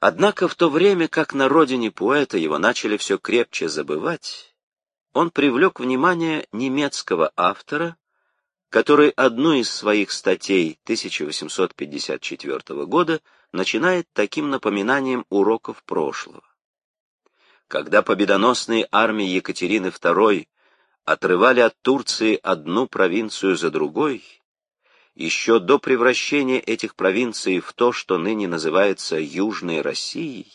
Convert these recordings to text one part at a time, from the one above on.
Однако в то время, как на родине поэта его начали все крепче забывать, он привлек внимание немецкого автора, который одну из своих статей 1854 года начинает таким напоминанием уроков прошлого. Когда победоносные армии Екатерины II отрывали от Турции одну провинцию за другой, еще до превращения этих провинций в то, что ныне называется Южной Россией,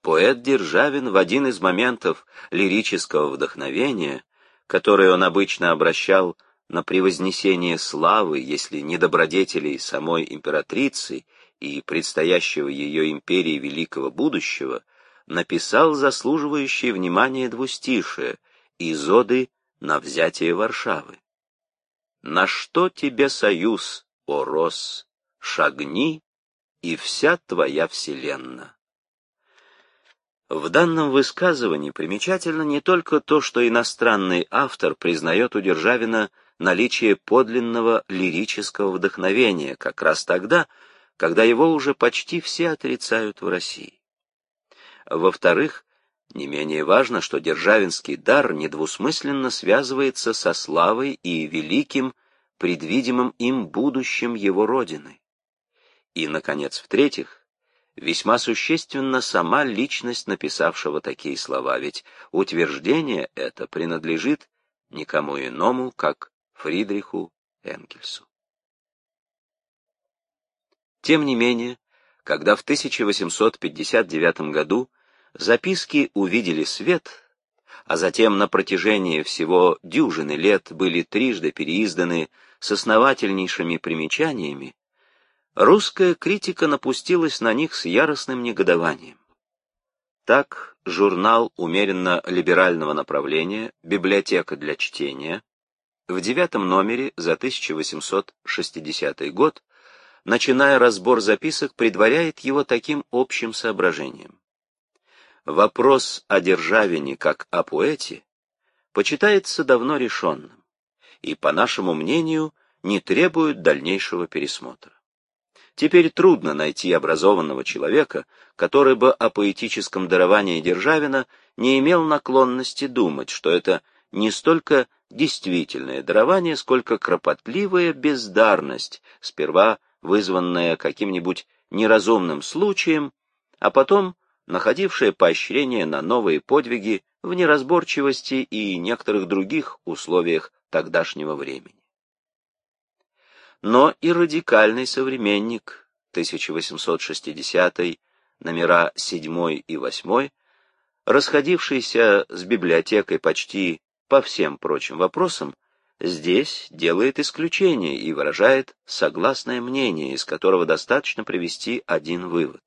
поэт Державин в один из моментов лирического вдохновения, который он обычно обращал на превознесение славы, если не добродетелей самой императрицы и предстоящего ее империи великого будущего, написал заслуживающее внимания двустишие из оды на взятие Варшавы. На что тебе союз, о Рос? Шагни, и вся твоя вселенная. В данном высказывании примечательно не только то, что иностранный автор признает у Державина наличие подлинного лирического вдохновения, как раз тогда, когда его уже почти все отрицают в России. Во-вторых, не менее важно, что державинский дар недвусмысленно связывается со славой и великим, предвидимым им будущим его родины. И, наконец, в-третьих, весьма существенна сама личность написавшего такие слова, ведь утверждение это принадлежит никому иному, как Фридриху Энгельсу. Тем не менее, когда в 1859 году Записки увидели свет, а затем на протяжении всего дюжины лет были трижды переизданы с основательнейшими примечаниями, русская критика напустилась на них с яростным негодованием. Так журнал умеренно либерального направления «Библиотека для чтения» в девятом номере за 1860 год, начиная разбор записок, предваряет его таким общим соображением. Вопрос о Державине как о поэте почитается давно решенным и, по нашему мнению, не требует дальнейшего пересмотра. Теперь трудно найти образованного человека, который бы о поэтическом даровании Державина не имел наклонности думать, что это не столько действительное дарование, сколько кропотливая бездарность, сперва вызванная каким-нибудь неразумным случаем, а потом находившее поощрение на новые подвиги в неразборчивости и некоторых других условиях тогдашнего времени. Но и радикальный современник 1860 номера 7 и 8, расходившийся с библиотекой почти по всем прочим вопросам, здесь делает исключение и выражает согласное мнение, из которого достаточно привести один вывод.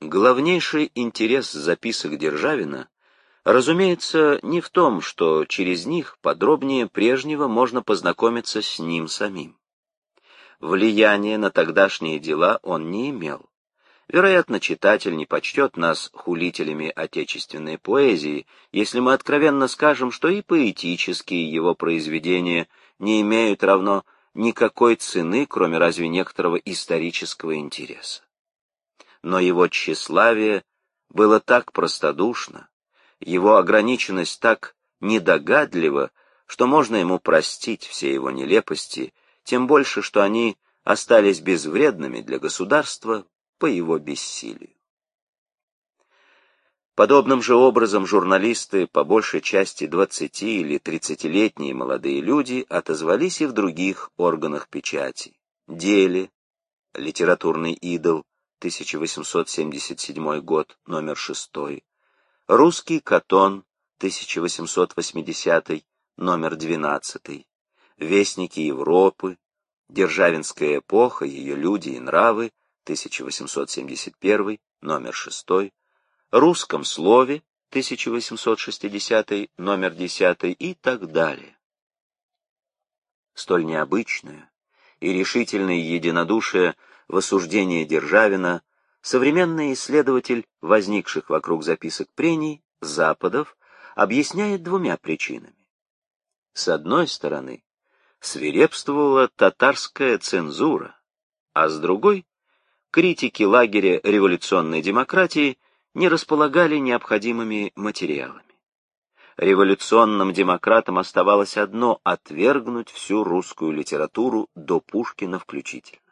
Главнейший интерес записок Державина, разумеется, не в том, что через них подробнее прежнего можно познакомиться с ним самим. Влияния на тогдашние дела он не имел. Вероятно, читатель не почтет нас хулителями отечественной поэзии, если мы откровенно скажем, что и поэтические его произведения не имеют равно никакой цены, кроме разве некоторого исторического интереса но его тщеславие было так простодушно, его ограниченность так недогадлива, что можно ему простить все его нелепости, тем больше, что они остались безвредными для государства по его бессилию. Подобным же образом журналисты, по большей части 20- или 30-летние молодые люди, отозвались и в других органах печати. Деле, литературный идол, 1877 год, номер 6, Русский Катон, 1880, номер 12, Вестники Европы, Державинская эпоха, ее люди и нравы, 1871, номер 6, Русском слове, 1860, номер 10 и так далее. Столь необычное и решительное единодушие в осуждении Державина современный исследователь возникших вокруг записок прений, Западов, объясняет двумя причинами. С одной стороны, свирепствовала татарская цензура, а с другой критики лагеря революционной демократии не располагали необходимыми материалами. Революционным демократам оставалось одно — отвергнуть всю русскую литературу до Пушкина включительно.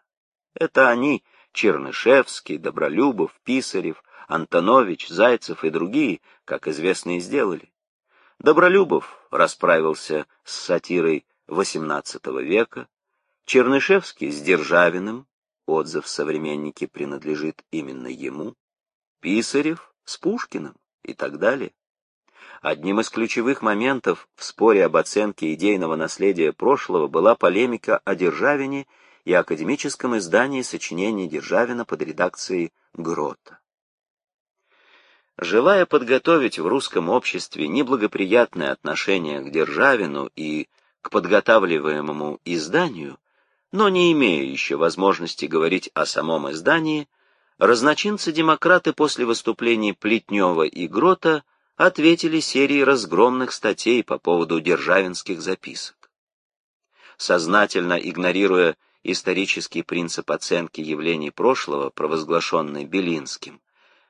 Это они, Чернышевский, Добролюбов, Писарев, Антонович, Зайцев и другие, как известно, и сделали. Добролюбов расправился с сатирой XVIII века, Чернышевский с Державиным, отзыв современники принадлежит именно ему, Писарев с Пушкиным и так далее. Одним из ключевых моментов в споре об оценке идейного наследия прошлого была полемика о Державине и академическом издании сочинений Державина под редакцией Грота. Желая подготовить в русском обществе неблагоприятное отношение к Державину и к подготавливаемому изданию, но не имея еще возможности говорить о самом издании, разночинцы-демократы после выступлений Плетнева и Грота ответили серией разгромных статей по поводу державинских записок. Сознательно игнорируя исторический принцип оценки явлений прошлого, провозглашенный Белинским,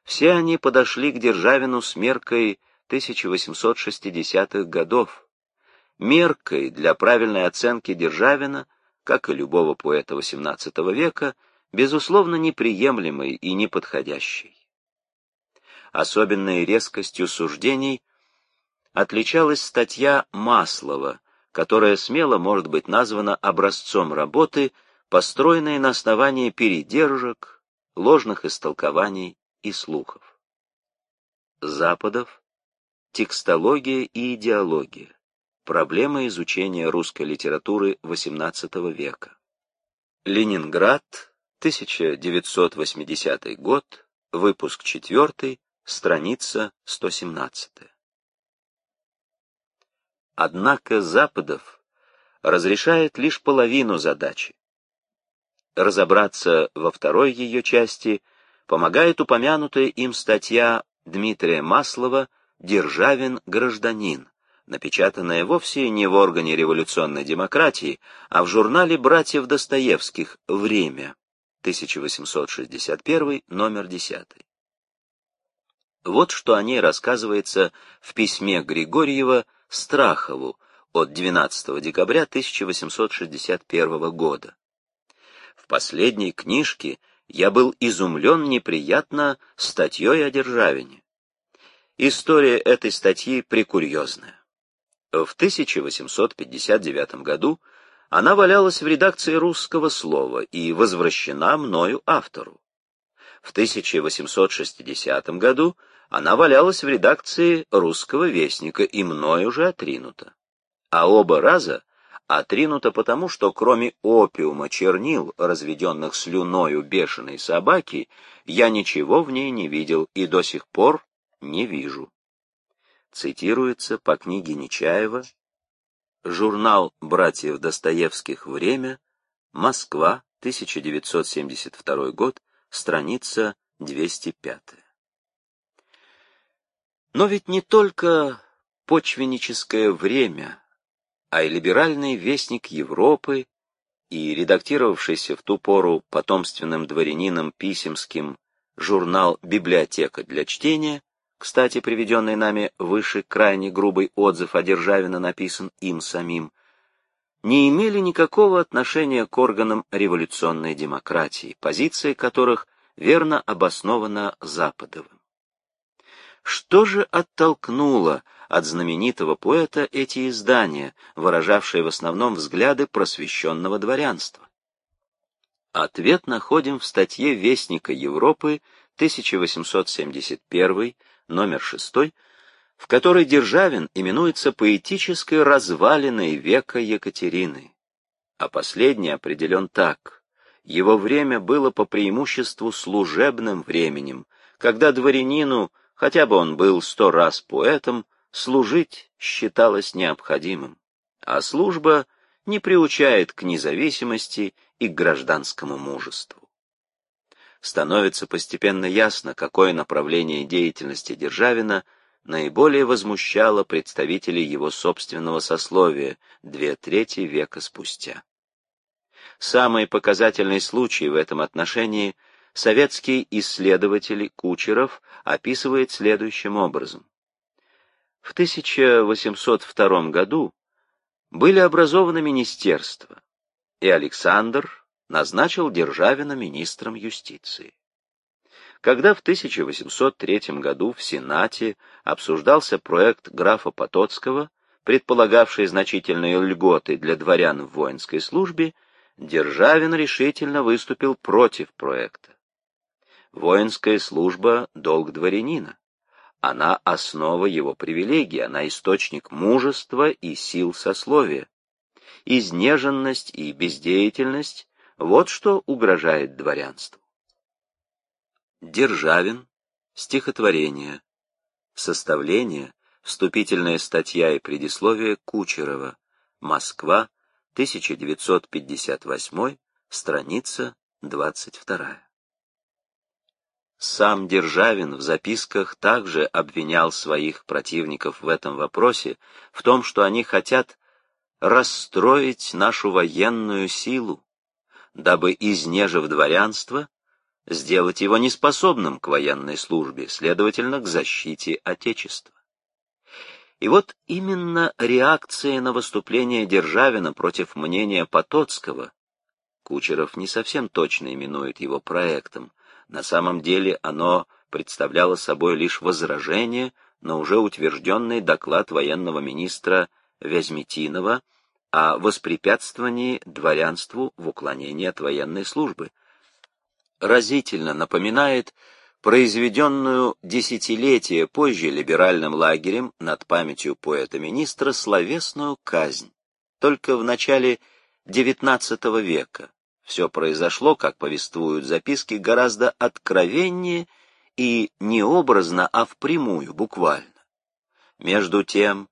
все они подошли к Державину с меркой 1860-х годов. Меркой для правильной оценки Державина, как и любого поэта XVIII века, безусловно неприемлемой и неподходящей особенной резкостью суждений отличалась статья Маслова, которая смело может быть названа образцом работы, построенной на основании передержек, ложных истолкований и слухов. Западов, текстология и идеология. Проблема изучения русской литературы XVIII века. Ленинград, 1980 год, выпуск 4, Страница 117. Однако Западов разрешает лишь половину задачи. Разобраться во второй ее части помогает упомянутая им статья Дмитрия Маслова «Державин гражданин», напечатанная вовсе не в органе революционной демократии, а в журнале братьев Достоевских «Время», 1861, номер 10. Вот что о ней рассказывается в письме Григорьева Страхову от 12 декабря 1861 года. В последней книжке я был изумлен неприятно статьей о Державине. История этой статьи прикурьезная. В 1859 году она валялась в редакции «Русского слова» и возвращена мною автору. В 1860 году она валялась в редакции «Русского вестника» и мной уже отринута. А оба раза отринута потому, что кроме опиума чернил, разведенных слюною бешеной собаки, я ничего в ней не видел и до сих пор не вижу. Цитируется по книге Нечаева Журнал братьев Достоевских «Время», Москва, 1972 год, страница 205. Но ведь не только почвенническое время, а и либеральный вестник Европы и редактировавшийся в ту пору потомственным дворянином Писемским журнал «Библиотека для чтения», кстати, приведенный нами выше крайне грубый отзыв о Державина написан им самим, не имели никакого отношения к органам революционной демократии, позиция которых верно обоснована Западовым. Что же оттолкнуло от знаменитого поэта эти издания, выражавшие в основном взгляды просвещенного дворянства? Ответ находим в статье Вестника Европы 1871, номер 6, в которой Державин именуется поэтической развалиной века Екатерины, а последний определен так. Его время было по преимуществу служебным временем, когда дворянину хотя бы он был сто раз поэтом, служить считалось необходимым, а служба не приучает к независимости и к гражданскому мужеству. Становится постепенно ясно, какое направление деятельности Державина наиболее возмущало представителей его собственного сословия две трети века спустя. Самый показательный случай в этом отношении советский исследователь Кучеров описывает следующим образом. В 1802 году были образованы министерства, и Александр назначил Державина министром юстиции. Когда в 1803 году в Сенате обсуждался проект графа Потоцкого, предполагавший значительные льготы для дворян в воинской службе, Державин решительно выступил против проекта. Воинская служба — долг дворянина. Она — основа его привилегий, она — источник мужества и сил сословия. Изнеженность и бездеятельность — вот что угрожает дворянству. Державин, стихотворение, составление, вступительная статья и предисловие Кучерова, Москва, 1958, страница 22. Сам Державин в записках также обвинял своих противников в этом вопросе, в том, что они хотят расстроить нашу военную силу, дабы, изнежив дворянство, сделать его неспособным к военной службе, следовательно, к защите Отечества. И вот именно реакция на выступление Державина против мнения Потоцкого, Кучеров не совсем точно именует его проектом, на самом деле оно представляло собой лишь возражение на уже утвержденный доклад военного министра Вязьмитинова о воспрепятствовании дворянству в уклонении от военной службы. Разительно напоминает произведенную десятилетия позже либеральным лагерем над памятью поэта-министра словесную казнь, только в начале XIX века, все произошло, как повествуют записки, гораздо откровеннее и не образно, а впрямую, буквально. Между тем,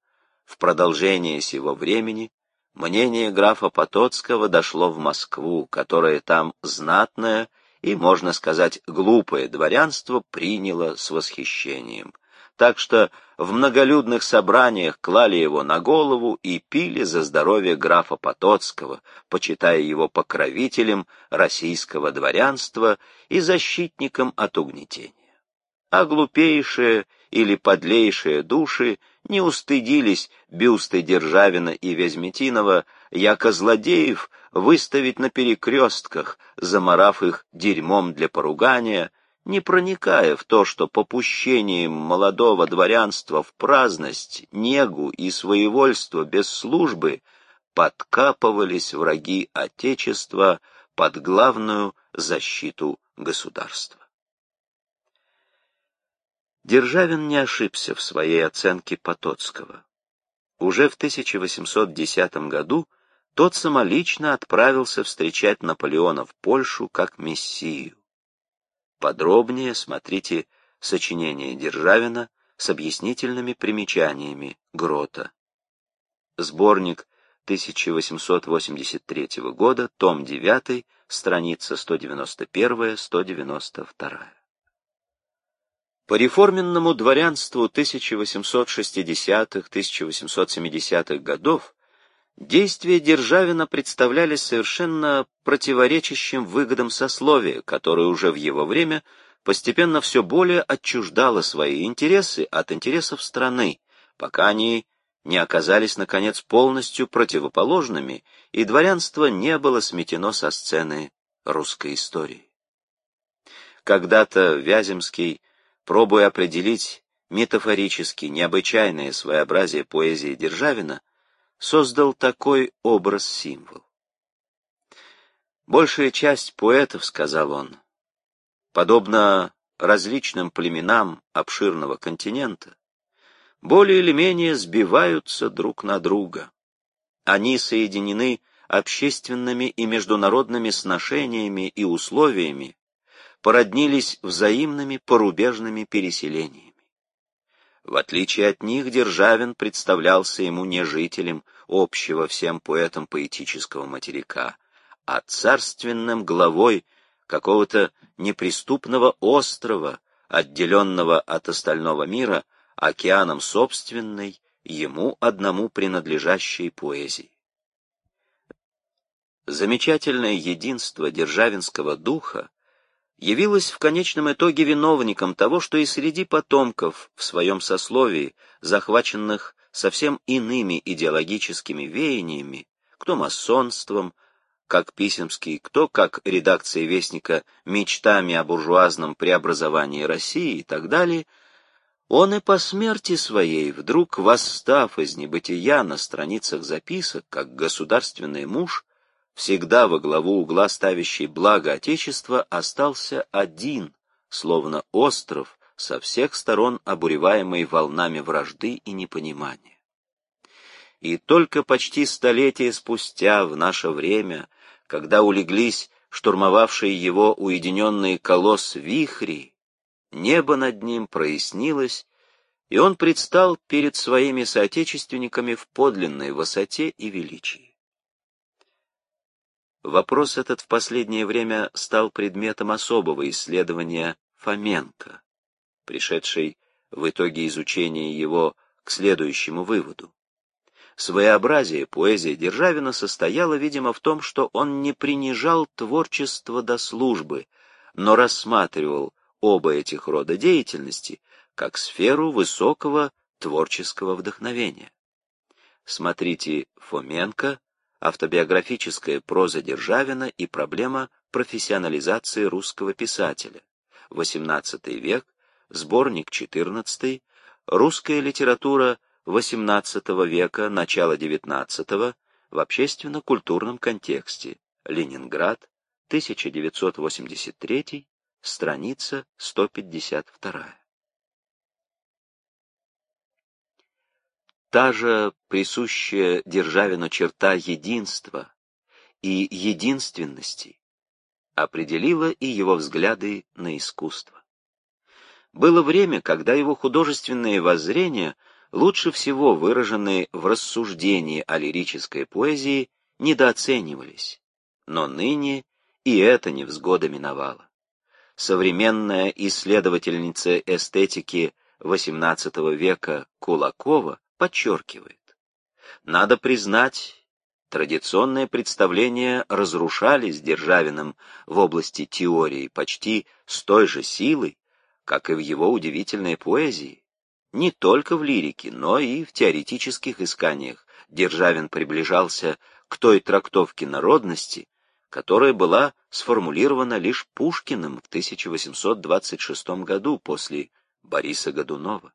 в продолжение сего времени, мнение графа Потоцкого дошло в Москву, которое там знатное и, можно сказать, глупое дворянство приняло с восхищением так что в многолюдных собраниях клали его на голову и пили за здоровье графа Потоцкого, почитая его покровителем российского дворянства и защитником от угнетения. А глупейшие или подлейшие души не устыдились бюсты Державина и Вязьмитинова, яко злодеев выставить на перекрестках, заморав их дерьмом для поругания, не проникая в то, что попущением молодого дворянства в праздность, негу и своевольство без службы подкапывались враги Отечества под главную защиту государства. Державин не ошибся в своей оценке Потоцкого. Уже в 1810 году тот самолично отправился встречать Наполеона в Польшу как мессию. Подробнее смотрите сочинение Державина с объяснительными примечаниями Грота. Сборник 1883 года, том 9, страница 191-192. По реформенному дворянству 1860-1870-х годов Действия Державина представлялись совершенно противоречащим выгодам сословия, которое уже в его время постепенно все более отчуждало свои интересы от интересов страны, пока они не оказались, наконец, полностью противоположными, и дворянство не было сметено со сцены русской истории. Когда-то Вяземский, пробуя определить метафорически необычайное своеобразие поэзии Державина, создал такой образ-символ. Большая часть поэтов, сказал он, подобно различным племенам обширного континента, более или менее сбиваются друг на друга. Они соединены общественными и международными сношениями и условиями, породнились взаимными порубежными переселениями. В отличие от них, Державин представлялся ему не жителем общего всем поэтам поэтического материка, а царственным главой какого-то неприступного острова, отделенного от остального мира океаном собственной, ему одному принадлежащей поэзии. Замечательное единство державинского духа явилась в конечном итоге виновником того, что и среди потомков в своем сословии, захваченных совсем иными идеологическими веяниями, кто масонством, как Писемский, кто, как редакция Вестника, мечтами о буржуазном преобразовании России и так далее, он и по смерти своей, вдруг восстав из небытия на страницах записок, как государственный муж, всегда во главу угла ставящий благо Отечества, остался один, словно остров, со всех сторон обуреваемый волнами вражды и непонимания. И только почти столетие спустя, в наше время, когда улеглись штурмовавшие его уединенные колосс вихри, небо над ним прояснилось, и он предстал перед своими соотечественниками в подлинной высоте и величии. Вопрос этот в последнее время стал предметом особого исследования Фоменко, пришедшей в итоге изучения его к следующему выводу. Своеобразие поэзии Державина состояло, видимо, в том, что он не принижал творчество до службы, но рассматривал оба этих рода деятельности как сферу высокого творческого вдохновения. Смотрите Фоменко, автобиографическая проза Державина и проблема профессионализации русского писателя, XVIII век, сборник 14, русская литература XVIII века, начала XIX в общественно-культурном контексте, Ленинград, 1983, страница 152. Та же присущая Державину черта единства и единственности определила и его взгляды на искусство. Было время, когда его художественные воззрения – лучше всего выраженные в рассуждении о лирической поэзии, недооценивались. Но ныне и это невзгода миновала. Современная исследовательница эстетики XVIII века Кулакова подчеркивает. Надо признать, традиционные представления разрушались Державиным в области теории почти с той же силой, как и в его удивительной поэзии. Не только в лирике, но и в теоретических исканиях Державин приближался к той трактовке народности, которая была сформулирована лишь Пушкиным в 1826 году после Бориса Годунова.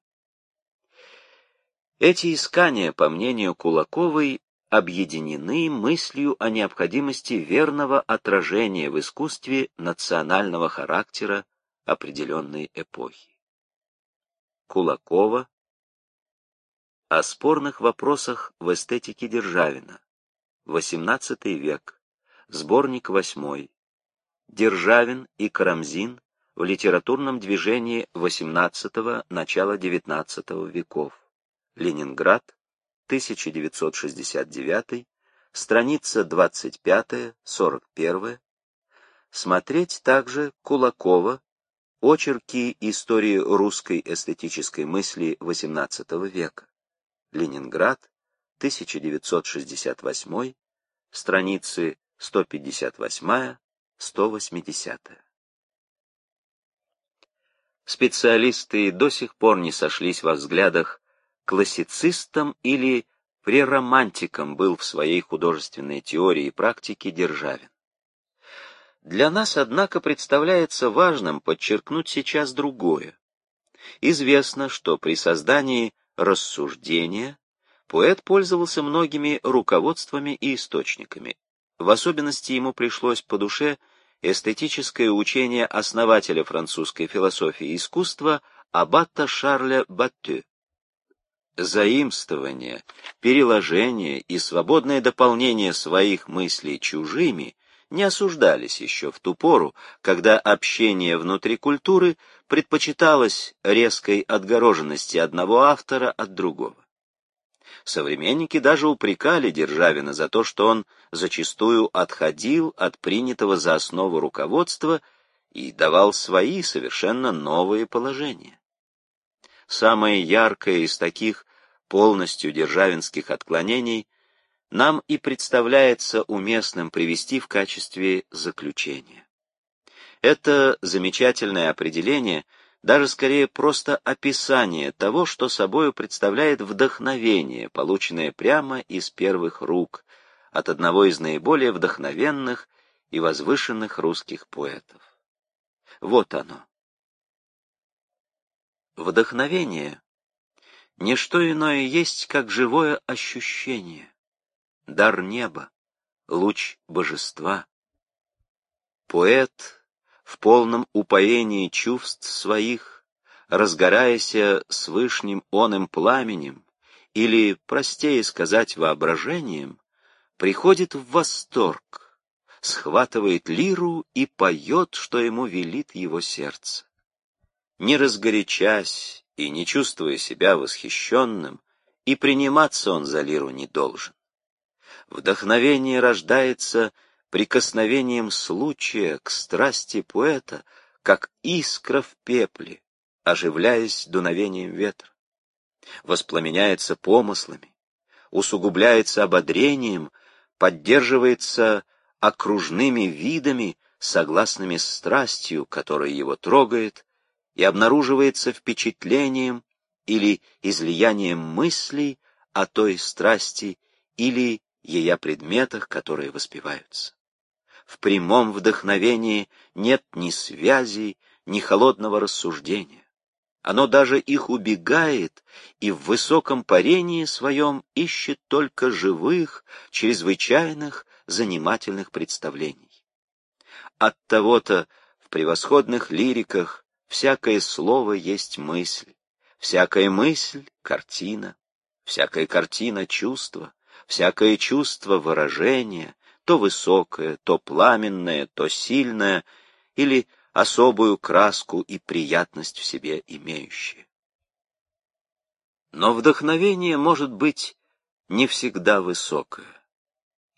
Эти искания, по мнению Кулаковой, объединены мыслью о необходимости верного отражения в искусстве национального характера определенной эпохи. Кулакова о спорных вопросах в эстетике Державина. XVIII век. Сборник 8. Державин и Карамзин в литературном движении XVIII – начала XIX веков. Ленинград, 1969, страница 25-41. Смотреть также Кулакова Очерки истории русской эстетической мысли XVIII века. Ленинград, 1968, страницы 158-180. Специалисты до сих пор не сошлись во взглядах, классицистом или преромантиком был в своей художественной теории и практике Державин. Для нас, однако, представляется важным подчеркнуть сейчас другое. Известно, что при создании рассуждения поэт пользовался многими руководствами и источниками. В особенности ему пришлось по душе эстетическое учение основателя французской философии и искусства аббата Шарля Баттю. Заимствование, переложение и свободное дополнение своих мыслей чужими не осуждались еще в ту пору, когда общение внутри культуры предпочиталось резкой отгороженности одного автора от другого. Современники даже упрекали Державина за то, что он зачастую отходил от принятого за основу руководства и давал свои совершенно новые положения. Самое яркое из таких полностью державинских отклонений – нам и представляется уместным привести в качестве заключения. Это замечательное определение даже скорее просто описание того, что собою представляет вдохновение, полученное прямо из первых рук, от одного из наиболее вдохновенных и возвышенных русских поэтов. Вот оно. Вдохновение — не что иное есть, как живое ощущение, дар неба, луч божества. Поэт в полном упоении чувств своих, разгораясь с вышним оным пламенем, или, простее сказать, воображением, приходит в восторг, схватывает лиру и поет, что ему велит его сердце. Не разгорячась и не чувствуя себя восхищенным, и приниматься он за лиру не должен. Вдохновение рождается прикосновением случая к страсти поэта, как искра в пепле, оживляясь дуновением ветра. Воспламеняется помыслами, усугубляется ободрением, поддерживается окружными видами, согласными с страстью, которая его трогает, и обнаруживается впечатлением или излиянием мыслей о той страсти или ее предметах, которые воспеваются в прямом вдохновении нет ни связей, ни холодного рассуждения. Оно даже их убегает и в высоком парении своем ищет только живых, чрезвычайных, занимательных представлений. От того-то в превосходных лириках всякое слово есть мысль, всякая мысль — картина, всякая картина — чувство, всякое чувство — выражение, то высокое, то пламенное, то сильное, или особую краску и приятность в себе имеющее. Но вдохновение может быть не всегда высокое,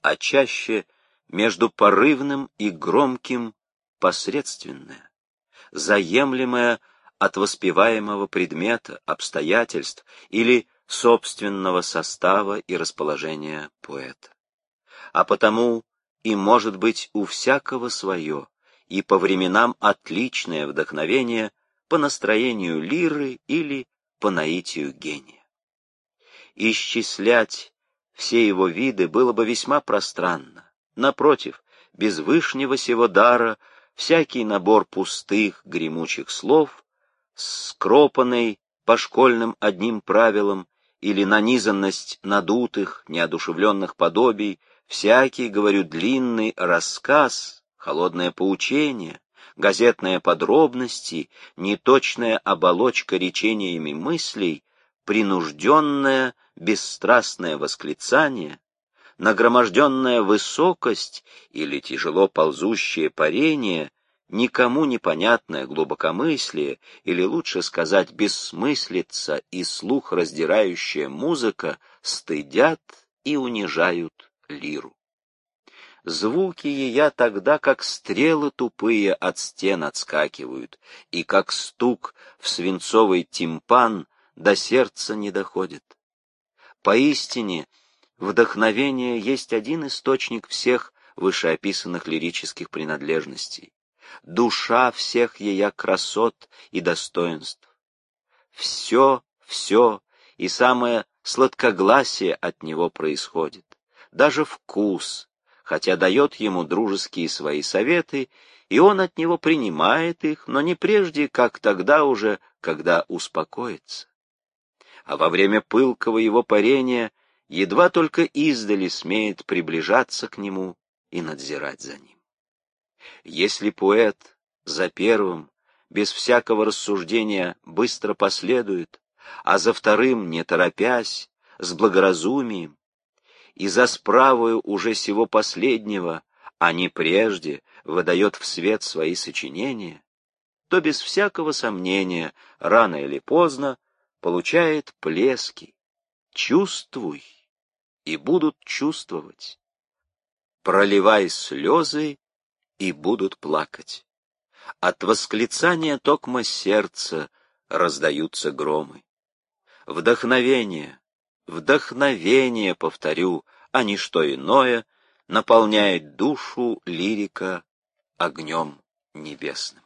а чаще между порывным и громким посредственное, заемлемое от воспеваемого предмета, обстоятельств или собственного состава и расположения поэта а потому и может быть у всякого свое, и по временам отличное вдохновение по настроению лиры или по наитию гения. Исчислять все его виды было бы весьма пространно. Напротив, без вышнего сего дара всякий набор пустых, гремучих слов, скропанный по школьным одним правилам, или нанизанность надутых, неодушевленных подобий, Всякий, говорю, длинный рассказ, холодное поучение, газетные подробности, неточная оболочка речениями мыслей, принужденное, бесстрастное восклицание, нагроможденная высокость или тяжело ползущее парение, никому непонятное глубокомыслие, или лучше сказать бессмыслица и слух раздирающая музыка стыдят и унижают лиру. Звуки ее тогда, как стрелы тупые от стен отскакивают, и как стук в свинцовый тимпан до сердца не доходит. Поистине, вдохновение есть один источник всех вышеописанных лирических принадлежностей, душа всех ее красот и достоинств. Все, все и самое сладкогласие от него происходит даже вкус, хотя дает ему дружеские свои советы, и он от него принимает их, но не прежде, как тогда уже, когда успокоится. А во время пылкого его парения едва только издали смеет приближаться к нему и надзирать за ним. Если поэт за первым, без всякого рассуждения, быстро последует, а за вторым, не торопясь, с благоразумием, и за справою уже сего последнего, а не прежде, выдает в свет свои сочинения, то без всякого сомнения, рано или поздно, получает плески. Чувствуй, и будут чувствовать. Проливай слезы, и будут плакать. От восклицания токма сердца раздаются громы. Вдохновение, Вдохновение, повторю, а не что иное, наполняет душу лирика огнем. небесным.